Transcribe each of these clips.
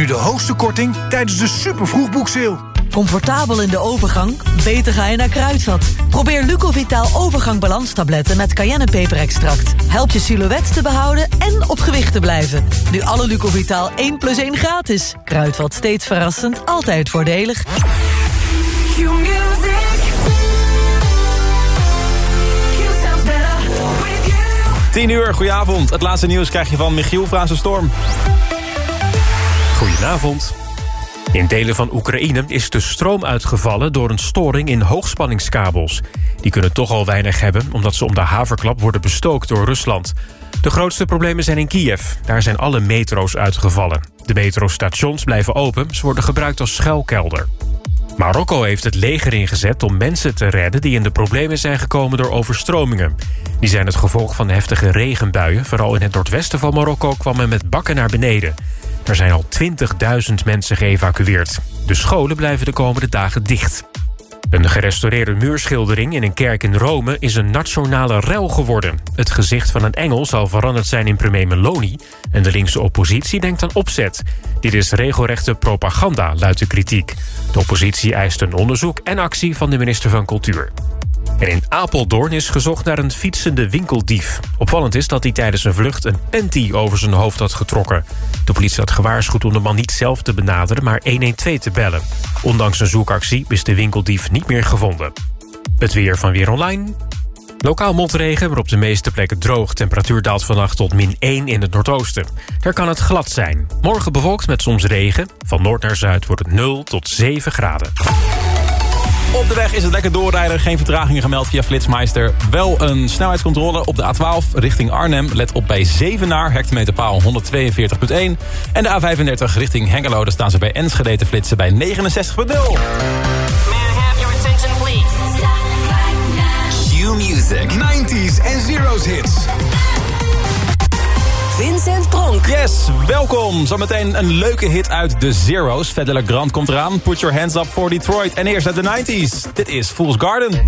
Nu de hoogste korting tijdens de super vroegboekseil. Comfortabel in de overgang? Beter ga je naar Kruidvat. Probeer Lucovitaal overgang balanstabletten met cayennepeperextract. Helpt je silhouet te behouden en op gewicht te blijven. Nu alle Lucovitaal 1 plus 1 gratis. Kruidvat steeds verrassend, altijd voordelig. 10 uur, goedenavond. Het laatste nieuws krijg je van Michiel Storm. Goedenavond. In delen van Oekraïne is de stroom uitgevallen door een storing in hoogspanningskabels. Die kunnen toch al weinig hebben omdat ze om de haverklap worden bestookt door Rusland. De grootste problemen zijn in Kiev. Daar zijn alle metro's uitgevallen. De metrostations blijven open, ze worden gebruikt als schuilkelder. Marokko heeft het leger ingezet om mensen te redden... die in de problemen zijn gekomen door overstromingen. Die zijn het gevolg van heftige regenbuien. Vooral in het noordwesten van Marokko kwam men met bakken naar beneden. Er zijn al 20.000 mensen geëvacueerd. De scholen blijven de komende dagen dicht. Een gerestaureerde muurschildering in een kerk in Rome is een nationale rel geworden. Het gezicht van een engel zal veranderd zijn in premier Meloni... en de linkse oppositie denkt aan opzet. Dit is regelrechte propaganda, luidt de kritiek. De oppositie eist een onderzoek en actie van de minister van Cultuur. En in Apeldoorn is gezocht naar een fietsende winkeldief. Opvallend is dat hij tijdens een vlucht een panty over zijn hoofd had getrokken. De politie had gewaarschuwd om de man niet zelf te benaderen... maar 112 te bellen. Ondanks een zoekactie is de winkeldief niet meer gevonden. Het weer van Weer Online. Lokaal motregen, maar op de meeste plekken droog. Temperatuur daalt vannacht tot min 1 in het noordoosten. Daar kan het glad zijn. Morgen bewolkt met soms regen. Van noord naar zuid wordt het 0 tot 7 graden. Op de weg is het lekker doorrijden. Geen vertragingen gemeld via Flitsmeister. Wel een snelheidscontrole op de A12 richting Arnhem. Let op bij Zevenaar, hectometerpaal 142.1. En de A35 richting Hengelo. Daar staan ze bij Enschede te flitsen bij 69.0. May I have your attention, please? Q-music. 90s en zeros hits. Vincent Pronk. Yes, welkom. Zometeen een leuke hit uit de Zero's. Fedele Grant komt eraan. Put your hands up for Detroit. En eerst uit de 90s. Dit is Fool's Garden. 90s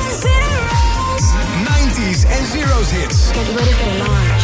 and zeros. 90s en zeros hits. Get ready for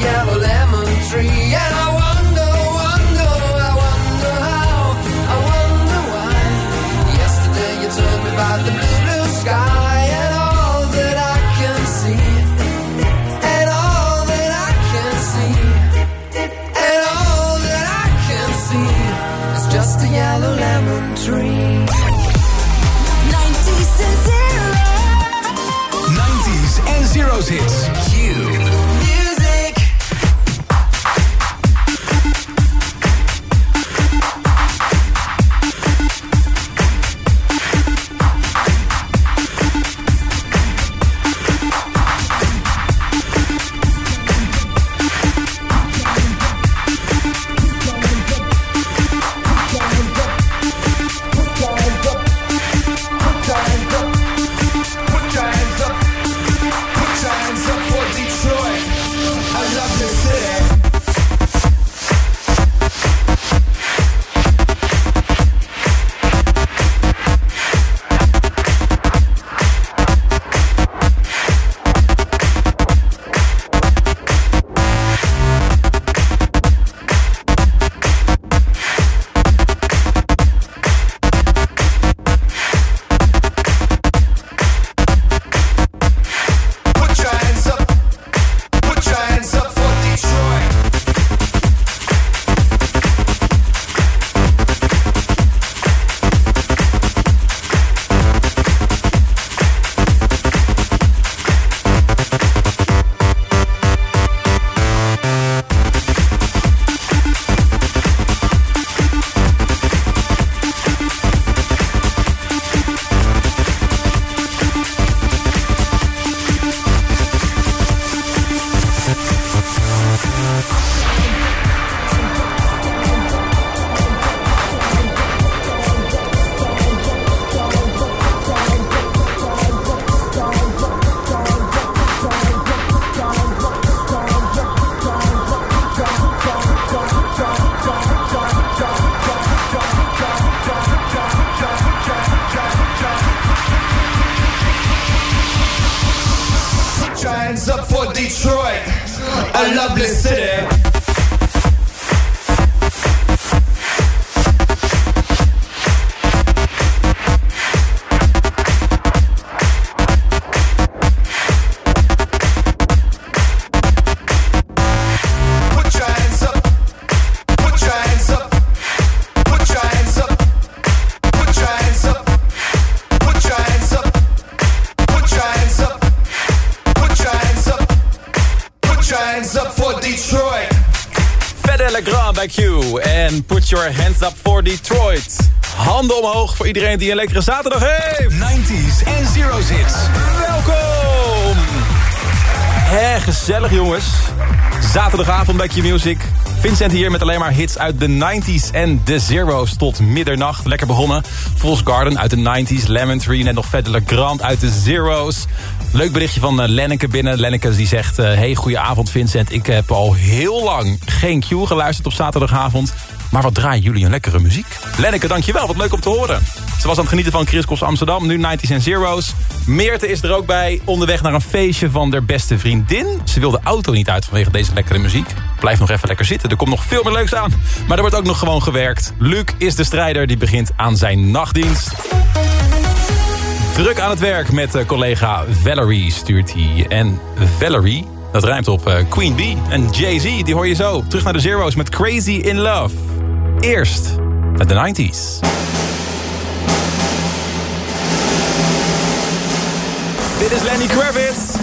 yellow lemon tree. A lovely city. En put your hands up for Detroit. Handen omhoog voor iedereen die een lekkere zaterdag heeft. 90s en Zero's hits. Welkom! Hé, gezellig jongens. Zaterdagavond bij Q-Music. Vincent hier met alleen maar hits uit de 90s en de Zero's tot middernacht. Lekker begonnen. Falls Garden uit de 90s. Lemon Tree, net nog Fede Grand uit de Zero's. Leuk berichtje van uh, Lenneke binnen. Lenneke die zegt... Uh, hey, goedenavond Vincent. Ik heb al heel lang geen Q geluisterd op zaterdagavond. Maar wat draaien jullie een lekkere muziek. Lenneke, dankjewel. Wat leuk om te horen. Ze was aan het genieten van Chris Amsterdam. Nu 90s en Zero's. Meerte is er ook bij. Onderweg naar een feestje van haar beste vriendin. Ze wil de auto niet uit vanwege deze lekkere muziek. Blijf nog even lekker zitten. Er komt nog veel meer leuks aan. Maar er wordt ook nog gewoon gewerkt. Luc is de strijder. Die begint aan zijn nachtdienst. Druk aan het werk met uh, collega Valerie stuurt hij. En Valerie, dat rijmt op uh, Queen Bee. En Jay-Z, die hoor je zo. Terug naar de Zero's met Crazy in Love. Eerst met de 90s. Dit is Lenny Kravitz.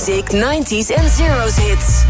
Q-Music 90s en Zeros hits.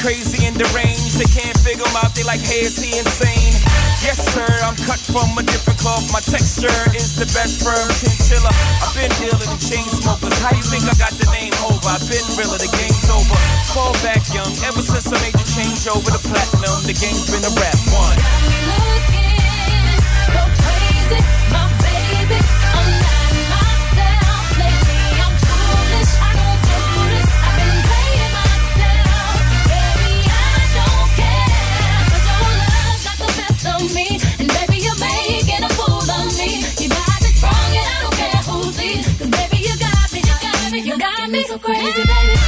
Crazy in the range. They can't figure him out, they like, hey, is he insane? Yes, sir, I'm cut from a different cloth. My texture is the best firm chinchilla. I've been dealing with chain smokers. How you think I got the name over? I've been realer, the game's over. Fall back young, ever since I made the change over the platinum, the game's been a rap one. Got me looking so crazy, my me, you got me so crazy, baby.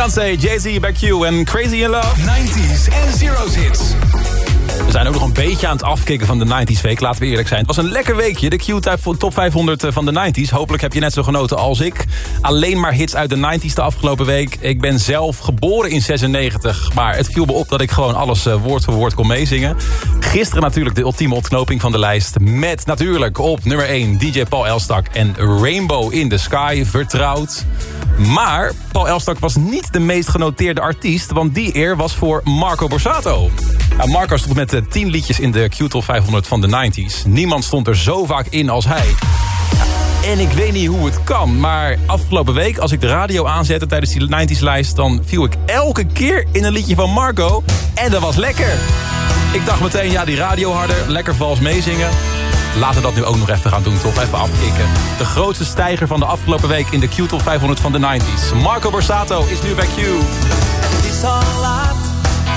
Beyoncé, Jay-Z, Back You en Crazy in Love. 90s en Zero's hits. We zijn ook nog een beetje aan het afkicken van de 90s week, laten we eerlijk zijn. Het was een lekker weekje, de Q-type top 500 van de 90s. Hopelijk heb je net zo genoten als ik. Alleen maar hits uit de 90s de afgelopen week. Ik ben zelf geboren in 96, maar het viel me op dat ik gewoon alles eh, woord voor woord kon meezingen. Gisteren natuurlijk de ultieme ontknoping van de lijst. Met natuurlijk op nummer 1 DJ Paul Elstak en Rainbow in the Sky, vertrouwd. Maar Paul Elstak was niet de meest genoteerde artiest... want die eer was voor Marco Borsato. Nou, Marco stond met eh, 10 liedjes in de Q-top 500 van de 90s. Niemand stond er zo vaak in als hij. En ik weet niet hoe het kan, maar afgelopen week... als ik de radio aanzette tijdens die 90s-lijst... dan viel ik elke keer in een liedje van Marco. En dat was lekker. Ik dacht meteen, ja, die radio harder, lekker vals meezingen. Laten we dat nu ook nog even gaan doen, toch? Even afkicken. De grootste stijger van de afgelopen week in de Q-top 500 van de 90s. Marco Borsato is nu bij Q. Het is al laat,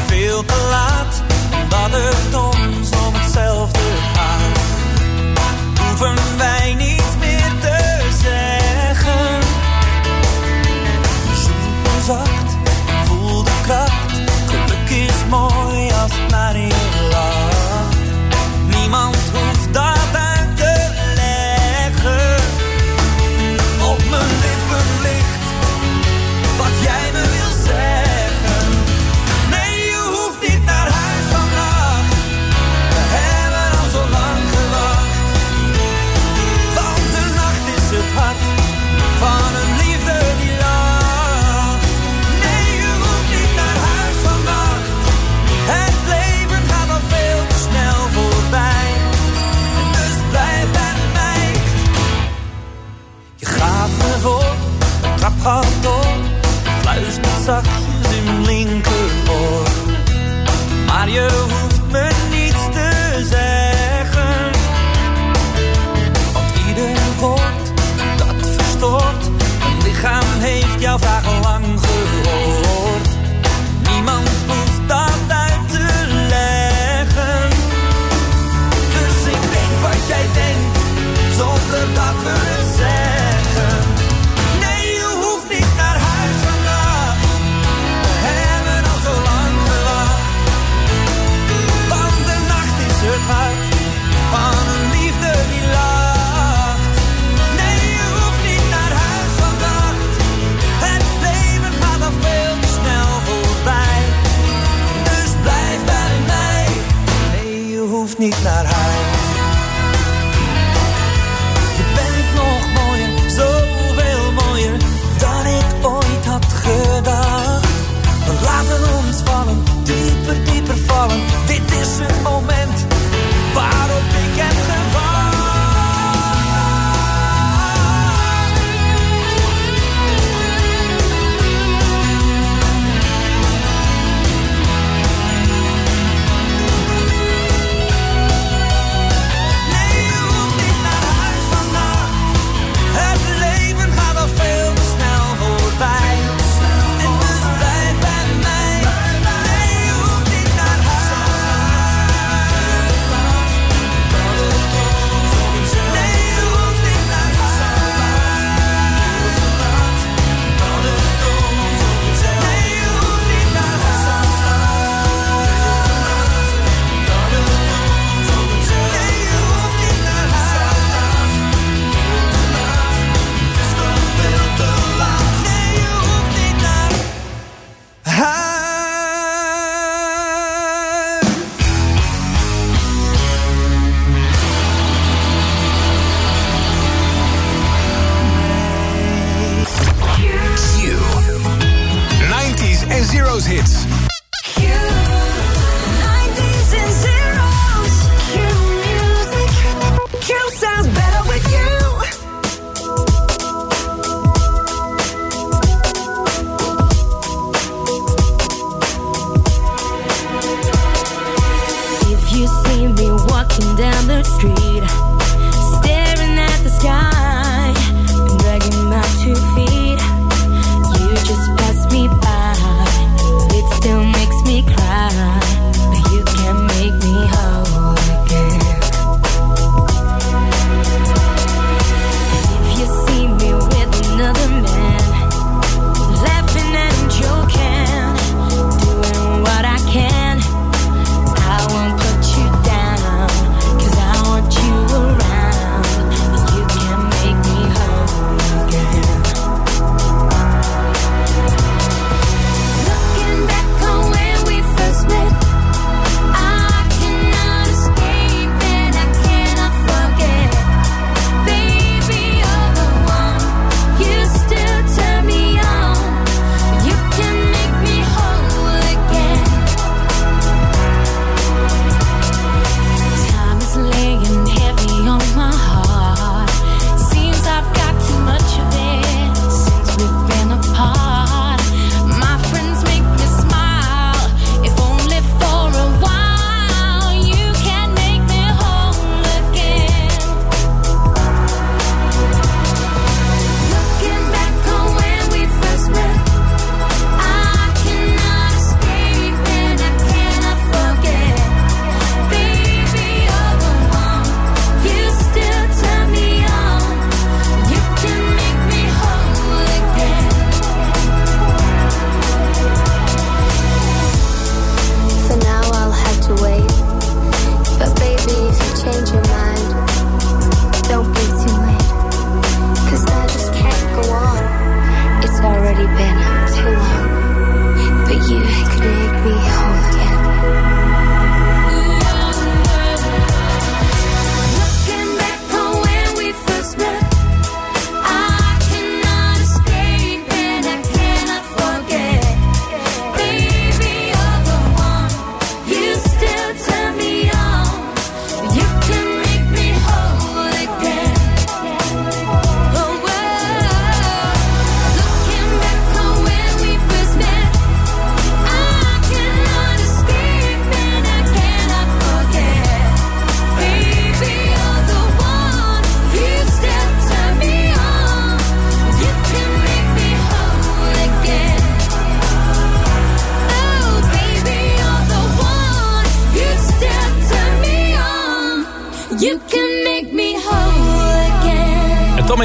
veel te laat, omdat het ons om hetzelfde gaat. Hoeven wij niets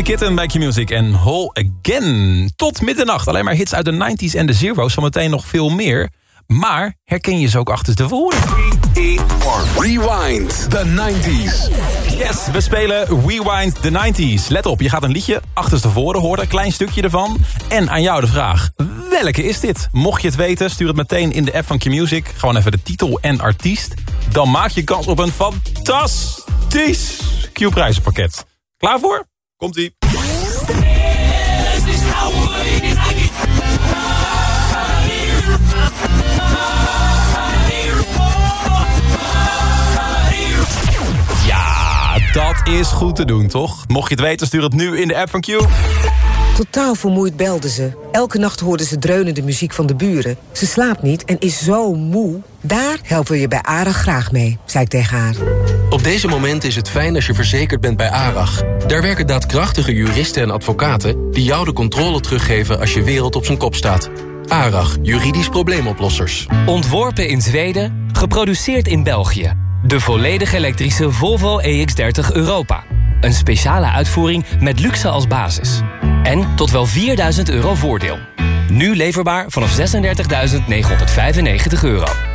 Kitten bij Q-Music en Whole Again. Tot middernacht. Alleen maar hits uit de 90s en de zero's. Zometeen nog veel meer. Maar herken je ze ook achter de voren? Rewind the 90s. Yes, we spelen Rewind the 90s. Let op, je gaat een liedje achterstevoren horen, een klein stukje ervan. En aan jou de vraag, welke is dit? Mocht je het weten, stuur het meteen in de app van Q-Music. Gewoon even de titel en artiest. Dan maak je kans op een fantastisch Q-prijzenpakket. Klaar voor? Komt-ie. Ja, dat is goed te doen, toch? Mocht je het weten, stuur het nu in de app van Q. Totaal vermoeid belde ze. Elke nacht hoorde ze dreunende muziek van de buren. Ze slaapt niet en is zo moe. Daar helpen we je bij ARA graag mee, zei ik tegen haar. Op deze moment is het fijn als je verzekerd bent bij ARAG. Daar werken daadkrachtige juristen en advocaten... die jou de controle teruggeven als je wereld op zijn kop staat. ARAG, juridisch probleemoplossers. Ontworpen in Zweden, geproduceerd in België. De volledig elektrische Volvo EX30 Europa. Een speciale uitvoering met luxe als basis. En tot wel 4000 euro voordeel. Nu leverbaar vanaf 36.995 euro.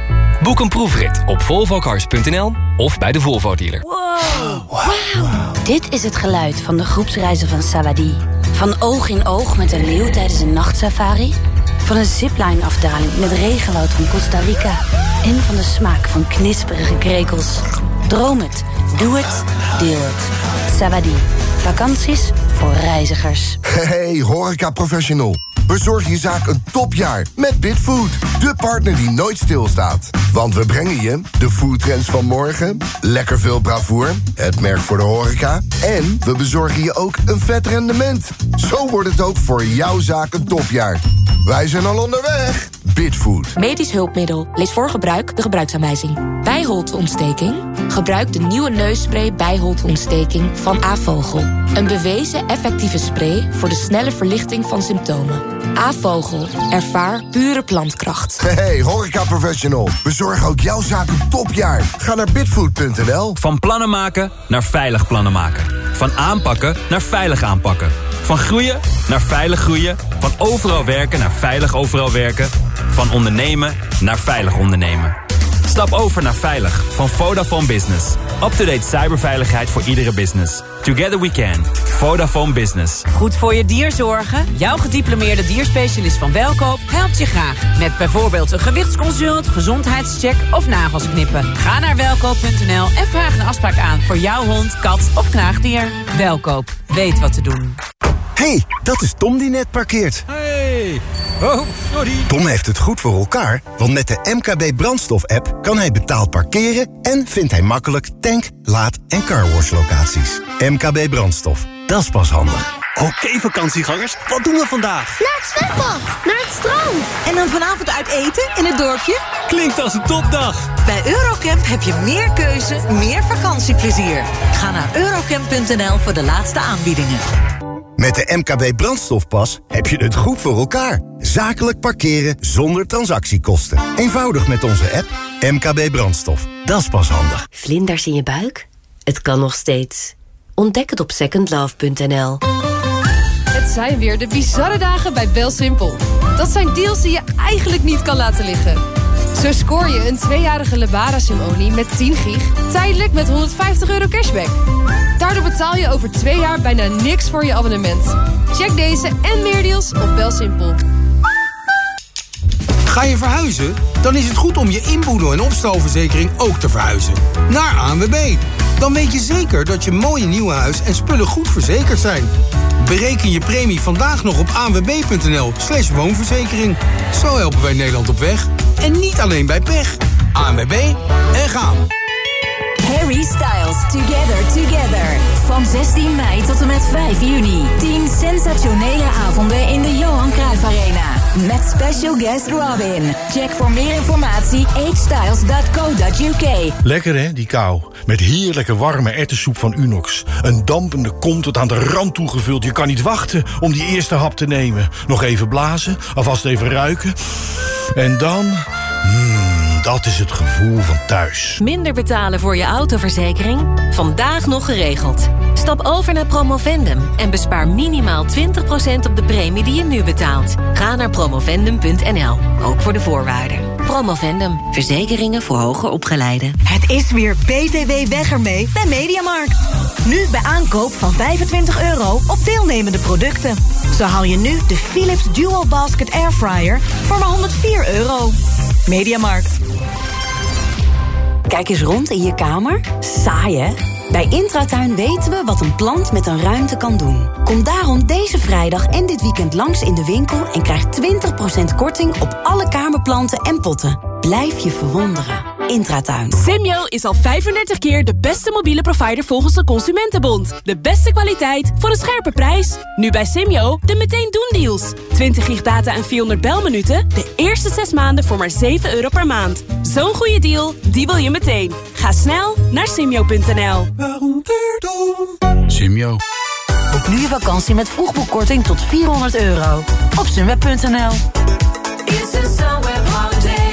Boek een proefrit op volvocars.nl of bij de Volvo dealer. Wow. Wauw. Dit is het geluid van de groepsreizen van Savadi. Van oog in oog met een leeuw tijdens een nachtsafari. Van een zipline-afdaling in het regenwoud van Costa Rica. En van de smaak van knisperige krekels. Droom het, doe het, deel het. Savadi. Vakanties voor reizigers. Hey, horeca professional. Bezorg je zaak een topjaar met Bitfood. De partner die nooit stilstaat. Want we brengen je de foodtrends van morgen, lekker veel bravoer, het merk voor de horeca... en we bezorgen je ook een vet rendement. Zo wordt het ook voor jouw zaak een topjaar. Wij zijn al onderweg. Bitfood. Medisch hulpmiddel. Lees voor gebruik de gebruiksaanwijzing. Bijholteontsteking? Gebruik de nieuwe neusspray bijholteontsteking van Avogel. Een bewezen effectieve spray voor de snelle verlichting van symptomen. Avogel. Ervaar pure plantkracht. Hey, horeca professional. Bezorg ook jouw zaak een topjaar. Ga naar bitfood.nl. Van plannen maken naar veilig plannen maken. Van aanpakken naar veilig aanpakken. Van groeien naar veilig groeien. Van overal werken naar veilig overal werken. Van ondernemen naar veilig ondernemen. Stap over naar Veilig van Vodafone Business. Up-to-date cyberveiligheid voor iedere business. Together we can. Vodafone Business. Goed voor je dier zorgen? Jouw gediplomeerde dierspecialist van Welkoop helpt je graag. Met bijvoorbeeld een gewichtsconsult, gezondheidscheck of nagels knippen. Ga naar welkoop.nl en vraag een afspraak aan voor jouw hond, kat of knaagdier. Welkoop. Weet wat te doen. Hey, dat is Tom die net parkeert. Hey. Oh, sorry. Tom heeft het goed voor elkaar, want met de MKB Brandstof-app... kan hij betaald parkeren en vindt hij makkelijk tank, laad- en carwash-locaties. MKB Brandstof, dat is pas handig. Oké vakantiegangers, wat doen we vandaag? Naar het zwembad, naar het strand. En dan vanavond uit eten in het dorpje? Klinkt als een topdag. Bij Eurocamp heb je meer keuze, meer vakantieplezier. Ga naar eurocamp.nl voor de laatste aanbiedingen. Met de MKB Brandstofpas heb je het goed voor elkaar. Zakelijk parkeren zonder transactiekosten. Eenvoudig met onze app MKB Brandstof. Dat is pas handig. Vlinders in je buik? Het kan nog steeds. Ontdek het op secondlove.nl. Het zijn weer de bizarre dagen bij BelSimpel. Dat zijn deals die je eigenlijk niet kan laten liggen. Zo scoor je een tweejarige Lebara Simonie met 10 gig... tijdelijk met 150 euro cashback. Daardoor betaal je over twee jaar bijna niks voor je abonnement. Check deze en meer deals op BelSimpel. Ga je verhuizen? Dan is het goed om je inboedel- en opstalverzekering ook te verhuizen. Naar ANWB. Dan weet je zeker dat je mooie nieuwe huis en spullen goed verzekerd zijn. Bereken je premie vandaag nog op anwb.nl slash woonverzekering. Zo helpen wij Nederland op weg. En niet alleen bij pech. ANWB en gaan. Harry Styles Together Together. Van 16 mei tot en met 5 juni. 10 sensationele avonden in de Johan Cruijff Arena. Met special guest Robin. Check voor meer informatie hstyles.co.uk. Lekker hè, die kou. Met heerlijke warme erwtensoep van Unox. Een dampende kom tot aan de rand toegevuld. Je kan niet wachten om die eerste hap te nemen. Nog even blazen, alvast even ruiken. En dan... Mmm, dat is het gevoel van thuis. Minder betalen voor je autoverzekering? Vandaag nog geregeld. Stap over naar Promovendum en bespaar minimaal 20% op de premie die je nu betaalt. Ga naar promovendum.nl, ook voor de voorwaarden. Promovendum, verzekeringen voor hoger opgeleiden. Het is weer BTW weg ermee bij Mediamarkt. Nu bij aankoop van 25 euro op deelnemende producten. Zo haal je nu de Philips Dual Basket Airfryer voor maar 104 euro. Mediamarkt. Kijk eens rond in je kamer. Saai, hè? Bij Intratuin weten we wat een plant met een ruimte kan doen. Kom daarom deze vrijdag en dit weekend langs in de winkel... en krijg 20% korting op alle kamerplanten en potten. Blijf je verwonderen. Intratuin. Simyo is al 35 keer de beste mobiele provider volgens de Consumentenbond. De beste kwaliteit voor een scherpe prijs. Nu bij Simyo de meteen doen deals. 20 gig data en 400 belminuten. De eerste 6 maanden voor maar 7 euro per maand. Zo'n goede deal, die wil je meteen. Ga snel naar simyo.nl. Simio. Boek nu je vakantie met vroegboekkorting tot 400 euro. Op sunweb.nl Cadeautjes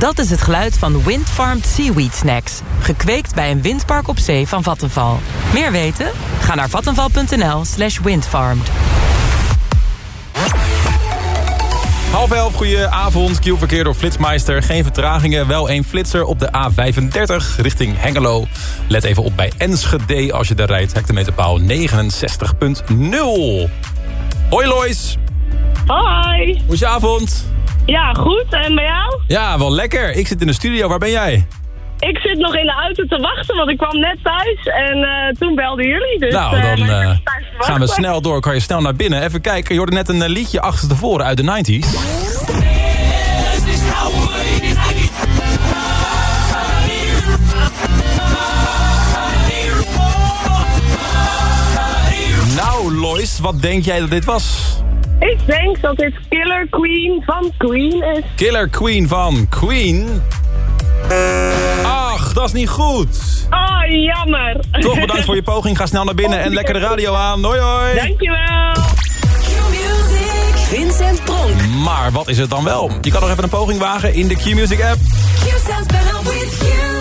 Dat is het geluid van Windfarmed Seaweed Snacks. Gekweekt bij een windpark op zee van Vattenval. Meer weten? Ga naar vattenval.nl slash windfarmed. Half elf, goeie avond. Q-verkeer door Flitsmeister. Geen vertragingen, wel één flitser op de A35 richting Hengelo. Let even op bij Enschede als je daar rijdt. Hectometerpaal 69.0. Hoi Lois. Hoi. Hoe is je avond? Ja, goed. En bij jou? Ja, wel lekker. Ik zit in de studio. Waar ben jij? Ik zit nog in de auto te wachten, want ik kwam net thuis en eh, toen belden jullie. Dus, nou, eh, dan eh, gaan we snel door. Kan je snel naar binnen. Even kijken. Je hoorde net een liedje achterstevoren uit de 90s. Nou, Lois, wat denk jij dat dit was? Ik denk dat dit Killer Queen van Queen is. Killer Queen van Queen. Ach, dat is niet goed. Oh, jammer. Toch bedankt voor je poging. Ga snel naar binnen en lekker de radio aan. Hoi hoi. Dankjewel. Vincent Pronk. Maar wat is het dan wel? Je kan nog even een poging wagen in de Q-Music app.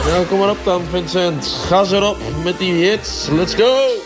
Nou, kom maar op dan, Vincent. Ga ze erop met die hits. Let's go!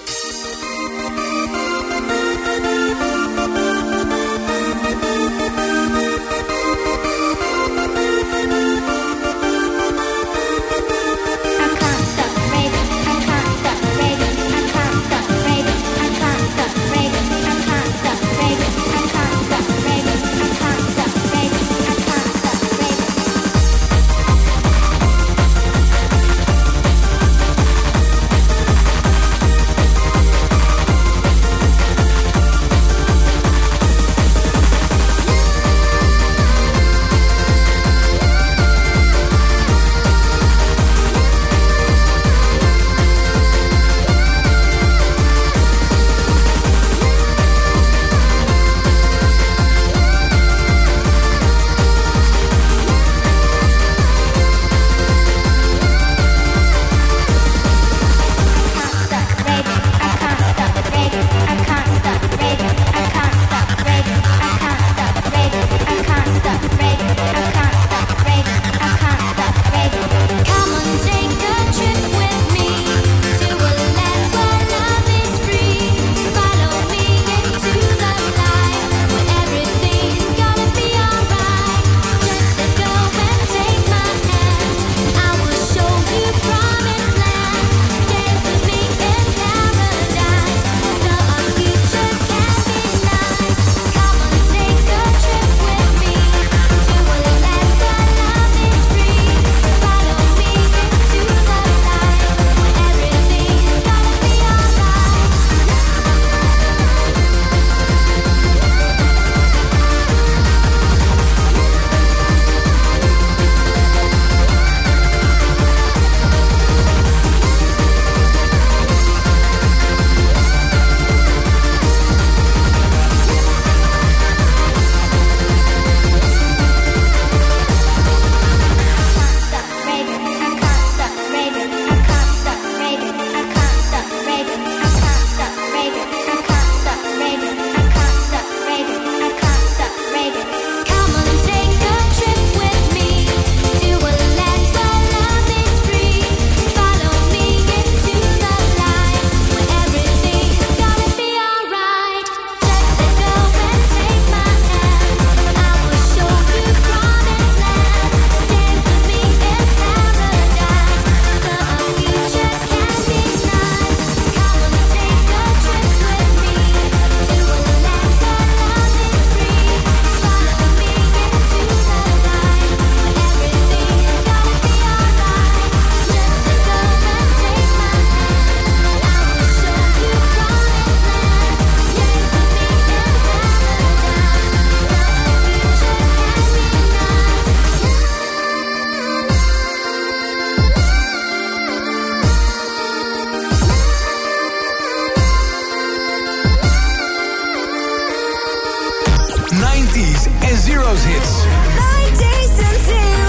Those Hits.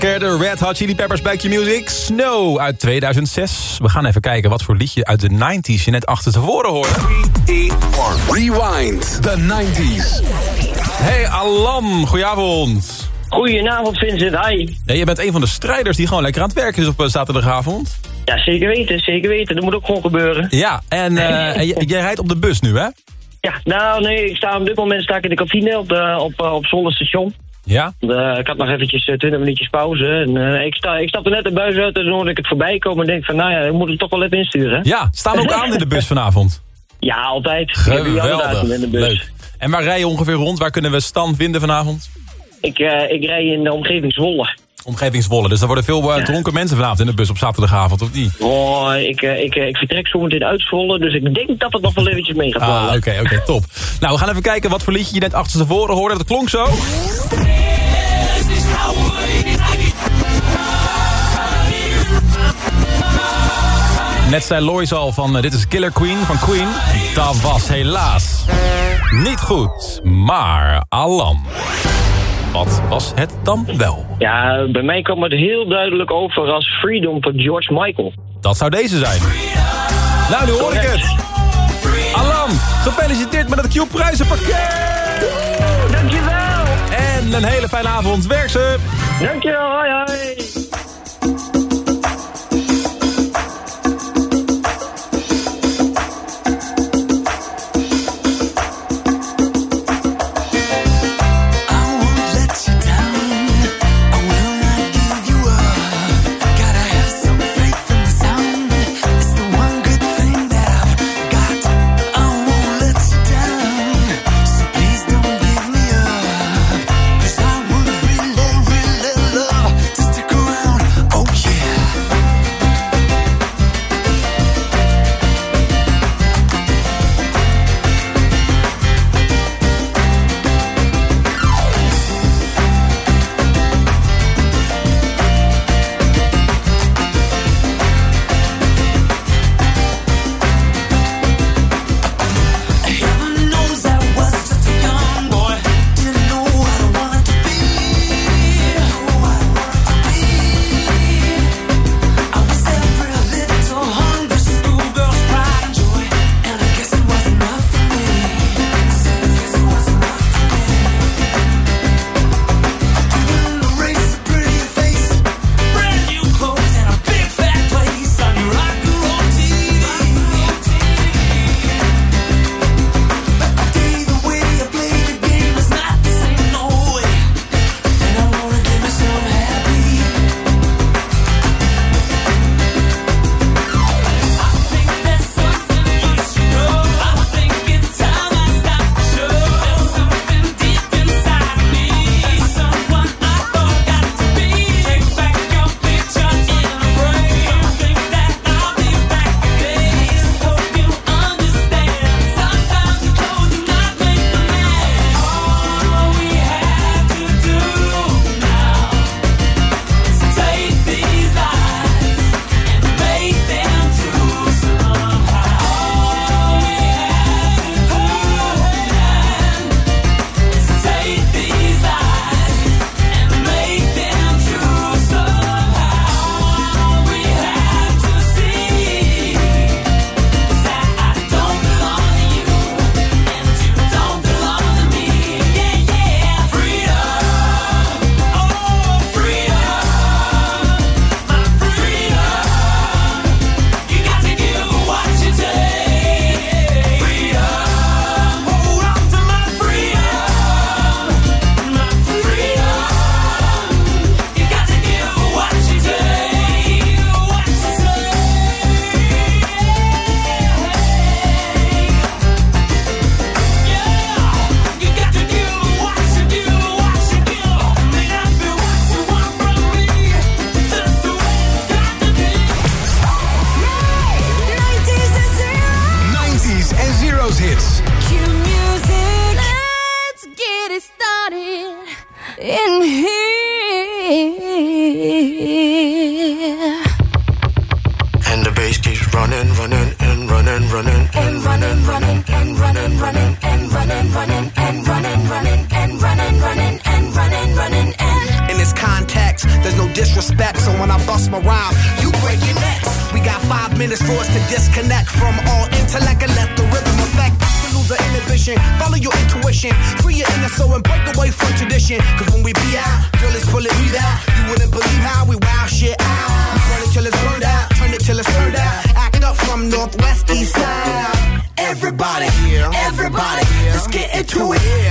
Lekker, de Red Hot Chili Peppers bij Q-Music. Snow uit 2006. We gaan even kijken wat voor liedje uit de 90s je net achter tevoren hoorde. Rewind, the 90s. Hey Alan, goedenavond. Goedenavond Vincent, hi. Ja, je bent een van de strijders die gewoon lekker aan het werk is op eh, zaterdagavond. Ja, zeker weten, zeker weten. Dat moet ook gewoon gebeuren. Ja, en, eh, en jij rijdt op de bus nu, hè? Ja, nou nee, ik sta op dit moment sta ik in de kantine op, de, op, eh, op Zwolle station. Ja? Eh, ik had nog eventjes eh, 20 minuutjes pauze. En, eh, ik, sta, ik stapte net de buis uit en toen hoorde ik het voorbij komen. En denk van, nou ja, ik moet het toch wel even insturen. Ja, staan ook aan in de bus vanavond. Ja, altijd. Ik Geweldig, in de bus. leuk. En waar rij je ongeveer rond? Waar kunnen we stand vinden vanavond? Ik, eh, ik rij in de omgeving Zwolle. Omgeving Zwolle. Dus er worden veel eh, dronken mensen vanavond in de bus op zaterdagavond, of niet? Oh, ik, eh, ik, eh, ik vertrek zometeen uit Zwolle, dus ik denk dat het nog wel eventjes mee gaat Ah, oké, oké, top. Nou, we gaan even kijken wat voor liedje je net achter tevoren hoorde. Dat klonk zo. Net zei Lois al van, dit is Killer Queen van Queen. Dat was helaas niet goed. Maar Alan, wat was het dan wel? Ja, bij mij kwam het heel duidelijk over als Freedom van George Michael. Dat zou deze zijn. Nou, nu hoor ik het. Alan, Gefeliciteerd met het Q-prijzenpakket! Dankjewel! En een hele fijne avond. Werk ze! Dankjewel, hoi hoi! Let's get into it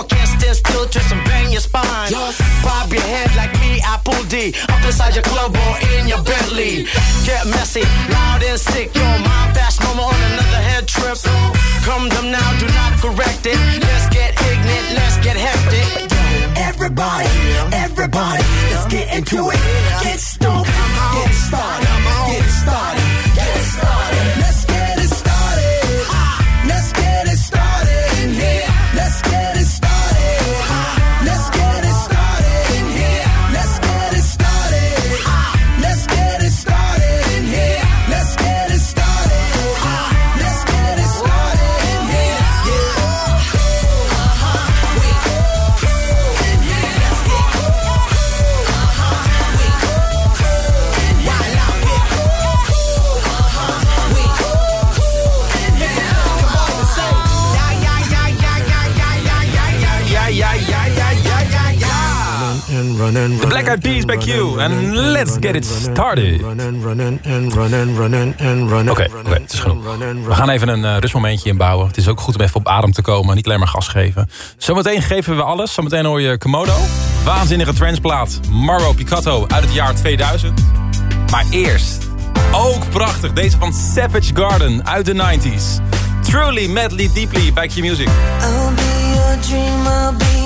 You can't stand still, twist and bang your spine. Bob your head like me, Apple D. Up inside your club or in your Bentley. Get messy, loud and sick. Your mind fast, no more on another head trip. Come them now, do not correct it. Let's get ignorant, let's get hectic. Everybody, everybody, let's get into it. Get stoked, get started, get started, get started. The Black Eyed Peas bij Q. En let's get it started. Oké, oké, het is genoeg. We gaan even een eh, rustmomentje inbouwen. Het is ook goed om even op adem te komen. Niet alleen maar gas geven. Zometeen geven we alles. Zometeen hoor je Komodo. Waanzinnige transplaat. Maro Picotto uit het jaar 2000. Maar eerst, ook prachtig. Deze van Savage Garden uit de 90s. Truly, madly, deeply bij Q Music. I'll be your dream, I'll be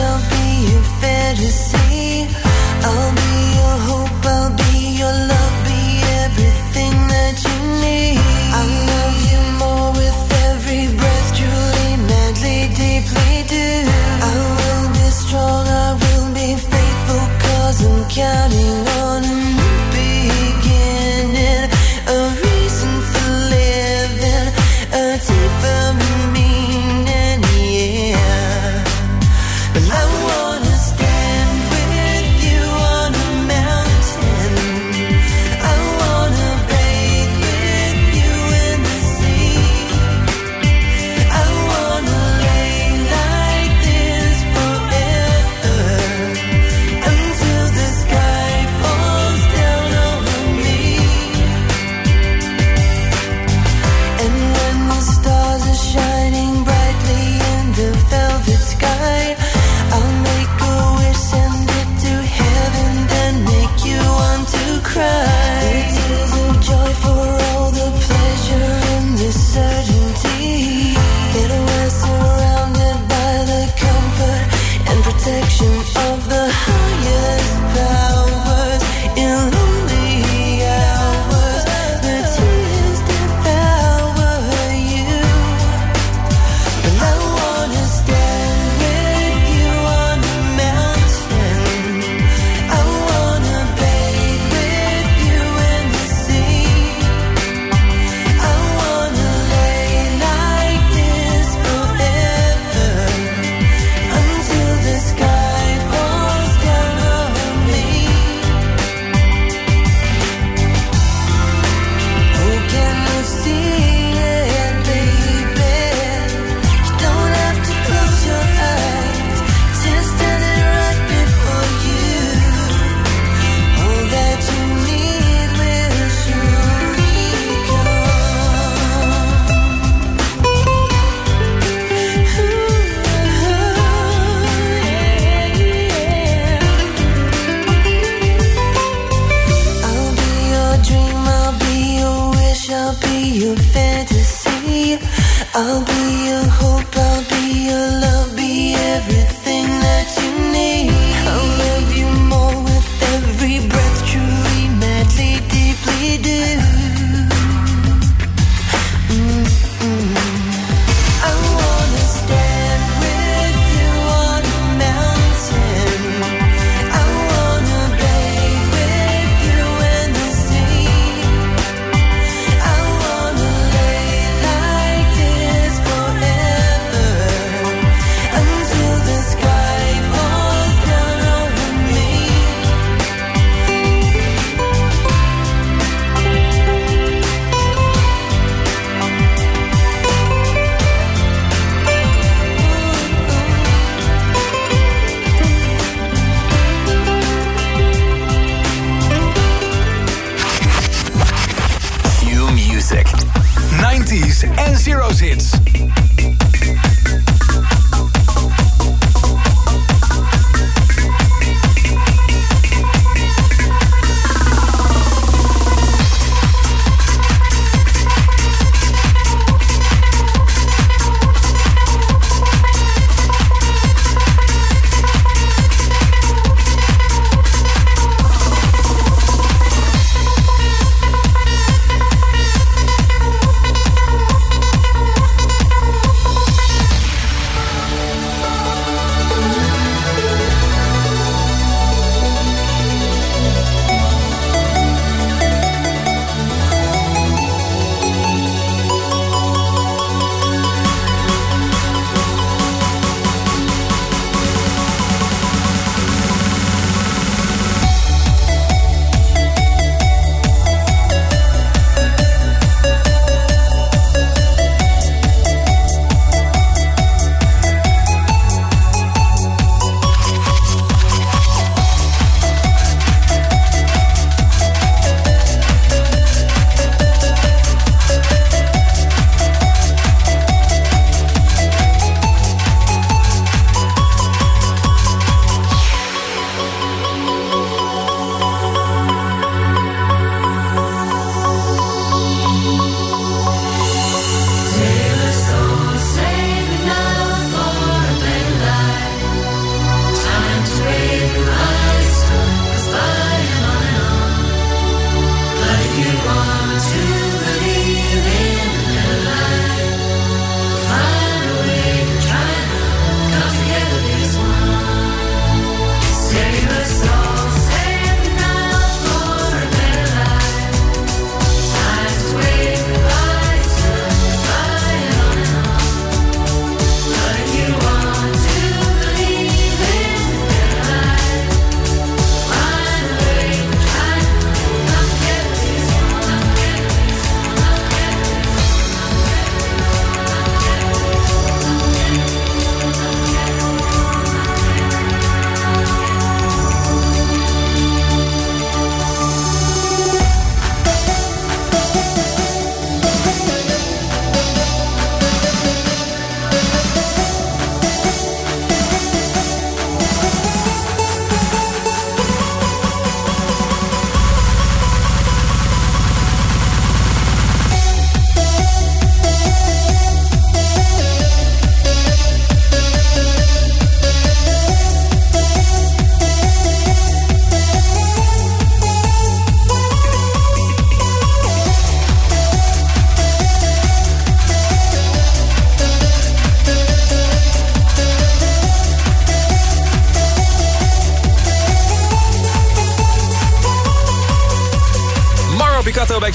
I'll be your fantasy. I'll be your hope, I'll be your love, be everything that you need. I love you more with every breath, truly, madly, deeply do. I will be strong, I will be faithful, cause I'm counting I'll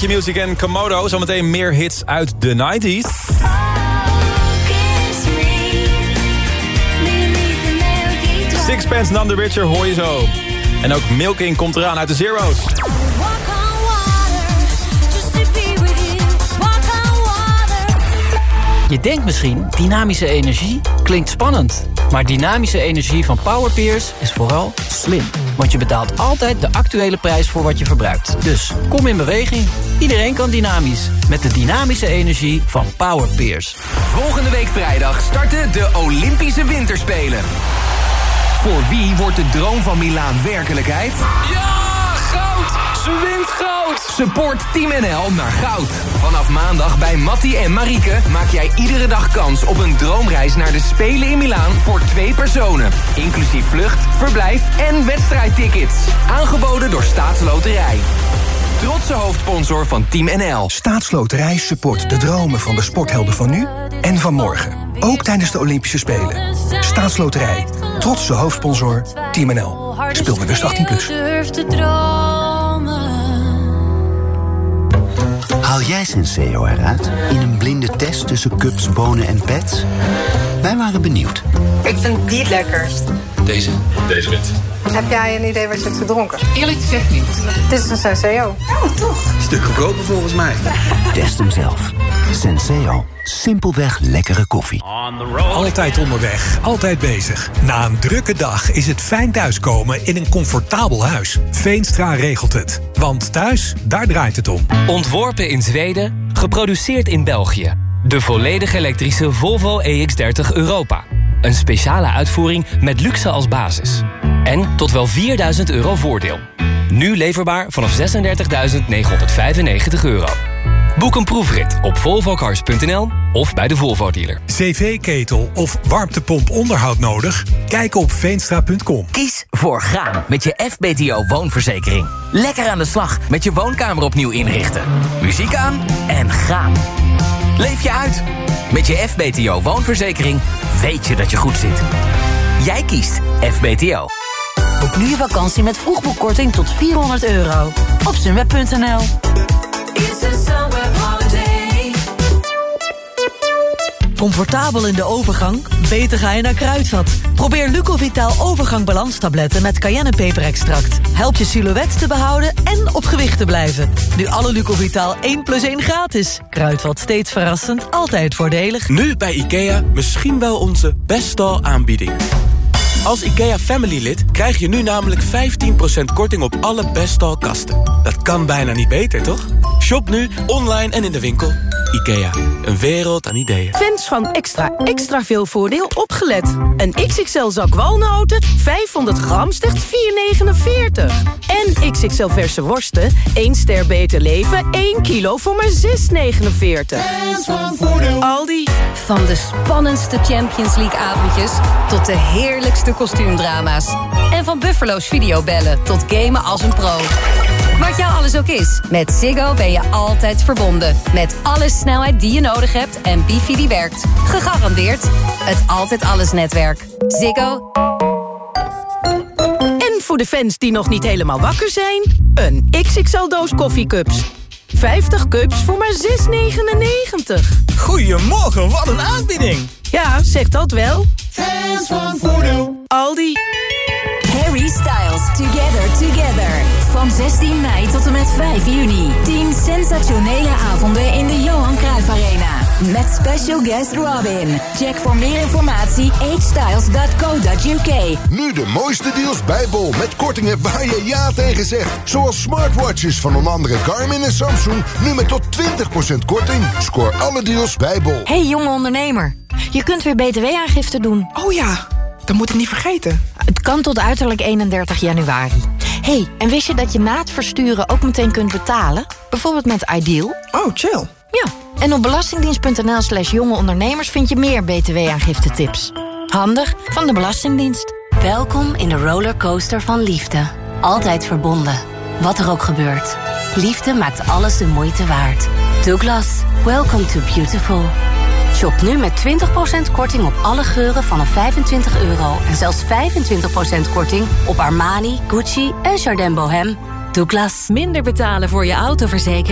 Music en Komodo. Zometeen meer hits uit de 90s. Sixpence None the Richer hoor je zo. En ook Milking komt eraan uit de Zero's. Je denkt misschien, dynamische energie klinkt spannend. Maar dynamische energie van Powerpeers is vooral slim. Want je betaalt altijd de actuele prijs voor wat je verbruikt. Dus kom in beweging. Iedereen kan dynamisch. Met de dynamische energie van Powerpeers. Volgende week vrijdag starten de Olympische Winterspelen. Voor wie wordt de droom van Milaan werkelijkheid? Ja, goud! Ze wint goud! Support Team NL naar goud. Vanaf maandag bij Mattie en Marieke maak jij iedere dag kans op een droomreis naar de Spelen in Milaan voor twee personen. Inclusief vlucht, verblijf en wedstrijdtickets. Aangeboden door Staatsloterij. Trotse hoofdsponsor van Team NL. Staatsloterij support de dromen van de sporthelden van nu en van morgen. Ook tijdens de Olympische Spelen. Staatsloterij. Trotse hoofdsponsor Team NL. Speel bewust 18+. Plus. Haal jij Senseo eruit in een blinde test tussen cups, bonen en pets? Wij waren benieuwd. Ik vind die het lekkerst. Deze? Deze wit. Heb jij een idee wat je hebt gedronken? Eerlijk gezegd niet. Dit is een Senseo. Oh, toch? Stuk goedkoper volgens mij. Test hem zelf. Senseo. Simpelweg lekkere koffie. Altijd onderweg, altijd bezig. Na een drukke dag is het fijn thuiskomen in een comfortabel huis. Veenstra regelt het. Want thuis, daar draait het om. Ontworpen in Zweden, Geproduceerd in België. De volledig elektrische Volvo EX30 Europa. Een speciale uitvoering met luxe als basis. En tot wel 4000 euro voordeel. Nu leverbaar vanaf 36.995 euro. Boek een proefrit op volvocars.nl of bij de Volvo dealer. cv-ketel of warmtepomp onderhoud nodig? Kijk op veenstra.com. Kies voor gaan met je FBTO woonverzekering. Lekker aan de slag met je woonkamer opnieuw inrichten. Muziek aan en gaan. Leef je uit. Met je FBTO woonverzekering weet je dat je goed zit. Jij kiest FBTO. Boek nu je vakantie met vroegboekkorting tot 400 euro. Op sunweb.nl Comfortabel in de overgang? Beter ga je naar Kruidvat. Probeer Lucovitaal overgang balanstabletten met cayennepeperextract. Helpt je silhouet te behouden en op gewicht te blijven. Nu alle Lucovitaal 1 plus 1 gratis. Kruidvat steeds verrassend, altijd voordelig. Nu bij IKEA misschien wel onze beste aanbieding. Als IKEA Family lid krijg je nu namelijk 15% korting op alle Bestal kasten. Dat kan bijna niet beter, toch? Shop nu, online en in de winkel. IKEA, een wereld aan ideeën. Fans van extra extra veel voordeel opgelet. Een XXL zak walnoten, 500 gram, slechts 4,49. En XXL verse worsten, 1 ster beter leven, 1 kilo voor maar 6,49. Fans van voordeel. Aldi. Van de spannendste Champions League avondjes tot de heerlijkste kostuumdrama's. En van Buffalo's videobellen tot gamen als een pro. Wat jou alles ook is, met Ziggo ben je altijd verbonden. Met alle snelheid die je nodig hebt en wifi die werkt. Gegarandeerd het Altijd Alles netwerk. Ziggo. En voor de fans die nog niet helemaal wakker zijn... een XXL-doos koffiecups. 50 cups voor maar 6,99. Goedemorgen, wat een aanbieding. Ja, zeg dat wel. Fans van voordeel. Aldi. Harry Styles Together Together. Van 16 mei tot en met 5 juni. 10 sensationele avonden in de Johan Cruijff Arena. Met special guest Robin. Check voor meer informatie hstyles.co.uk. Nu de mooiste deals bij Bol met kortingen waar je ja tegen zegt. Zoals smartwatches van onder andere Garmin en Samsung. Nu met tot 20% korting. Scoor alle deals bij Bol. Hey jonge ondernemer, je kunt weer btw-aangifte doen. Oh ja, dat moet ik niet vergeten. Het kan tot uiterlijk 31 januari. hey, en wist je dat je na het versturen ook meteen kunt betalen? Bijvoorbeeld met Ideal? Oh, chill. Ja, en op belastingdienst.nl slash jonge ondernemers vind je meer btw-aangifte tips. Handig van de Belastingdienst. Welkom in de rollercoaster van liefde. Altijd verbonden. Wat er ook gebeurt. Liefde maakt alles de moeite waard. Douglas, welcome to beautiful. Shop nu met 20% korting op alle geuren vanaf 25 euro. En zelfs 25% korting op Armani, Gucci en Jardin Bohem. Douglas. Minder betalen voor je autoverzekering